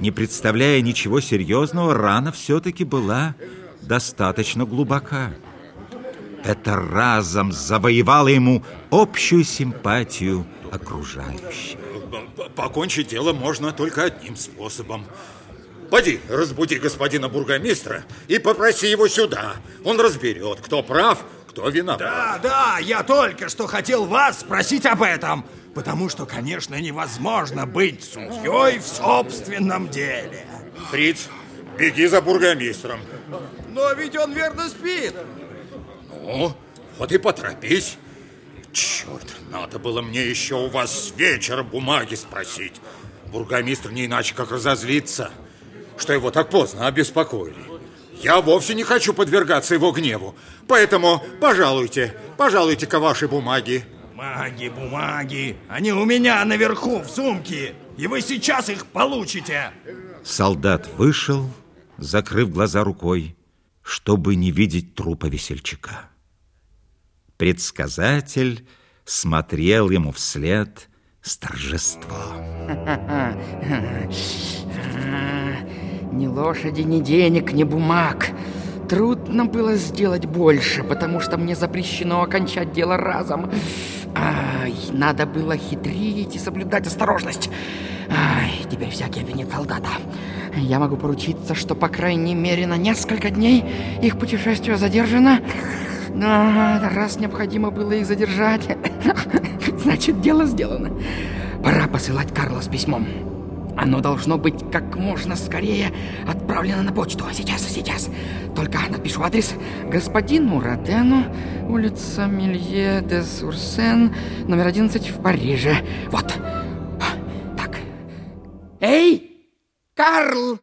не представляя ничего серьезного, рана все-таки была достаточно глубока. Это разом завоевало ему общую симпатию окружающих. Покончить дело можно только одним способом. Поди, разбуди господина бургомистра и попроси его сюда. Он разберет, кто прав, кто виноват. Да, да, я только что хотел вас спросить об этом. Потому что, конечно, невозможно быть судьей в собственном деле. Фриц, беги за бургомистром. Но ведь он верно спит. Ну, вот и поторопись. Черт, надо было мне еще у вас с вечера бумаги спросить. Бургомистр не иначе как разозлится, что его так поздно обеспокоили. Я вовсе не хочу подвергаться его гневу, поэтому пожалуйте, пожалуйте-ка ваши бумаги. Бумаги, бумаги, они у меня наверху в сумке, и вы сейчас их получите. Солдат вышел, закрыв глаза рукой, чтобы не видеть трупа весельчака. Предсказатель смотрел ему вслед с торжеством. Ни лошади, ни денег, ни бумаг. Трудно было сделать больше, потому что мне запрещено окончать дело разом. Ай, надо было хитрить и соблюдать осторожность. Ай, теперь всякий обвинит солдата. Я могу поручиться, что, по крайней мере, на несколько дней их путешествие задержано. Но раз необходимо было их задержать, значит, дело сделано. Пора посылать Карла с письмом. Оно должно быть как можно скорее отправлено на почту. Сейчас, сейчас. Только напишу адрес господину Родену, улица Милье де Сурсен, номер 11 в Париже. Вот. Так. Эй, Карл!